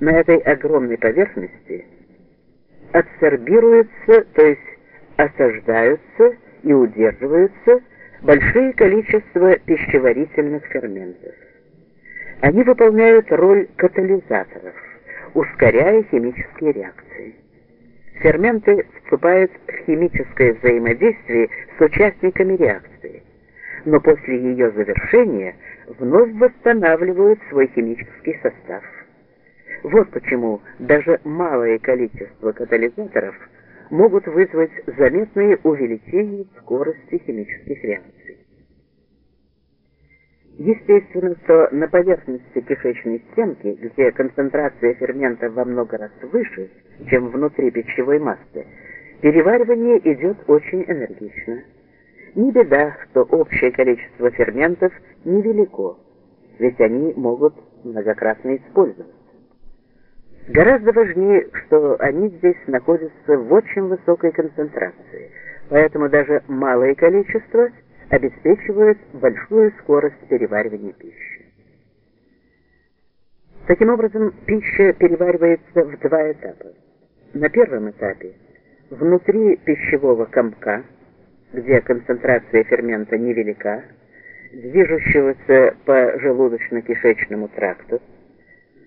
на этой огромной поверхности адсорбируются, то есть осаждаются и удерживаются большие количества пищеварительных ферментов. Они выполняют роль катализаторов, ускоряя химические реакции. Ферменты вступают в химическое взаимодействие с участниками реакции, но после ее завершения вновь восстанавливают свой химический состав. Вот почему даже малое количество катализаторов могут вызвать заметное увеличение скорости химических реакций. Естественно, что на поверхности кишечной стенки, где концентрация ферментов во много раз выше, чем внутри пищевой массы, переваривание идет очень энергично. Не беда, что общее количество ферментов невелико, ведь они могут многократно использоваться. Гораздо важнее, что они здесь находятся в очень высокой концентрации, поэтому даже малое количество обеспечивает большую скорость переваривания пищи. Таким образом, пища переваривается в два этапа. На первом этапе внутри пищевого комка, где концентрация фермента невелика, движущегося по желудочно-кишечному тракту,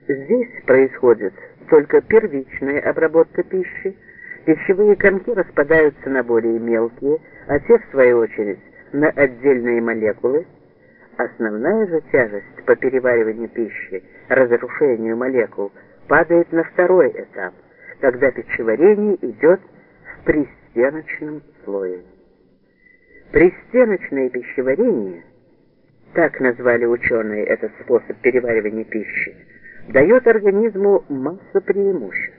Здесь происходит только первичная обработка пищи, пищевые комки распадаются на более мелкие, а те, в свою очередь, на отдельные молекулы. Основная же тяжесть по перевариванию пищи, разрушению молекул, падает на второй этап, когда пищеварение идет в пристеночном слое. Пристеночное пищеварение, так назвали ученые этот способ переваривания пищи, дает организму массу преимуществ.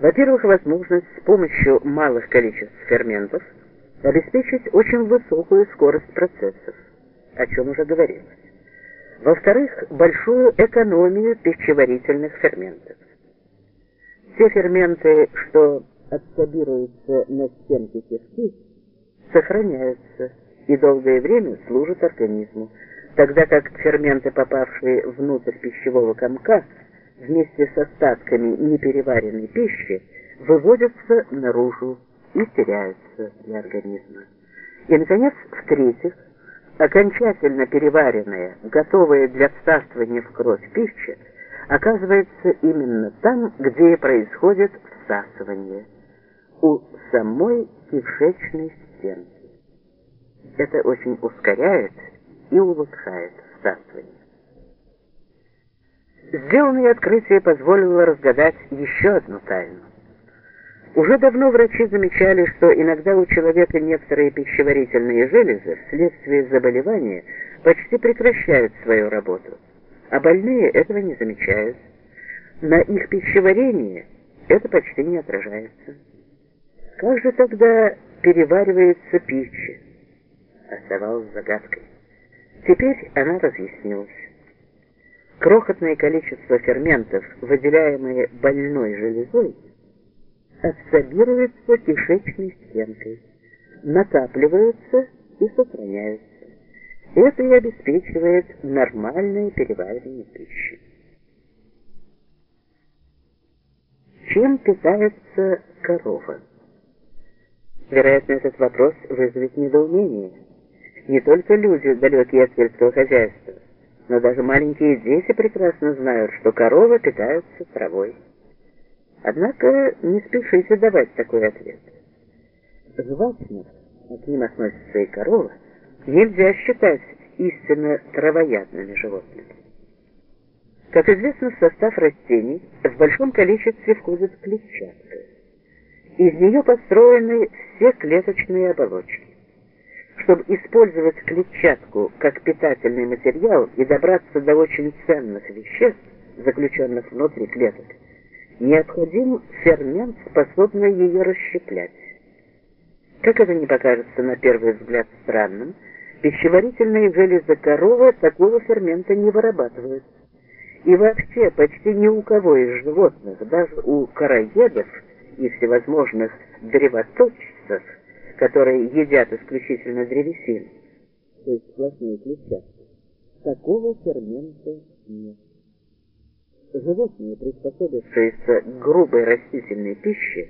Во-первых, возможность с помощью малых количеств ферментов обеспечить очень высокую скорость процессов, о чем уже говорилось. Во-вторых, большую экономию пищеварительных ферментов. Те ферменты, что адсорбируются на стенке кишки, сохраняются и долгое время служат организму, тогда как ферменты, попавшие внутрь пищевого комка, вместе с остатками непереваренной пищи, выводятся наружу и теряются для организма. И, наконец, в-третьих, окончательно переваренная, готовая для всасывания в кровь пища, оказывается именно там, где и происходит всасывание, у самой кишечной стенки. Это очень ускоряет и улучшает всасывание. Сделанное открытие позволило разгадать еще одну тайну. Уже давно врачи замечали, что иногда у человека некоторые пищеварительные железы вследствие заболевания почти прекращают свою работу, а больные этого не замечают. На их пищеварении это почти не отражается. Как же тогда переваривается пища? Оставалось загадкой. Теперь она разъяснилась. Крохотное количество ферментов, выделяемые больной железой, абсорбируется кишечной стенкой, накапливаются и сохраняются. Это и обеспечивает нормальное переваривание пищи. Чем питается корова? Вероятно, этот вопрос вызовет недоумение. Не только люди, далекие от сельского хозяйства, но даже маленькие дети прекрасно знают, что коровы питаются травой. Однако не спешите давать такой ответ. Жвачных, а к ним относятся и коровы, нельзя считать истинно травоядными животными. Как известно, в состав растений в большом количестве входит клетчатка. Из нее построены все клеточные оболочки. Чтобы использовать клетчатку как питательный материал и добраться до очень ценных веществ, заключенных внутри клеток, необходим фермент, способный ее расщеплять. Как это не покажется на первый взгляд странным, пищеварительные железы коровы такого фермента не вырабатывают. И вообще почти ни у кого из животных, даже у короедов и всевозможных древоточцев, которые едят исключительно древесину, то есть сплошные клетчатки, такого фермента нет. Животные, приспособившиеся к грубой растительной пище,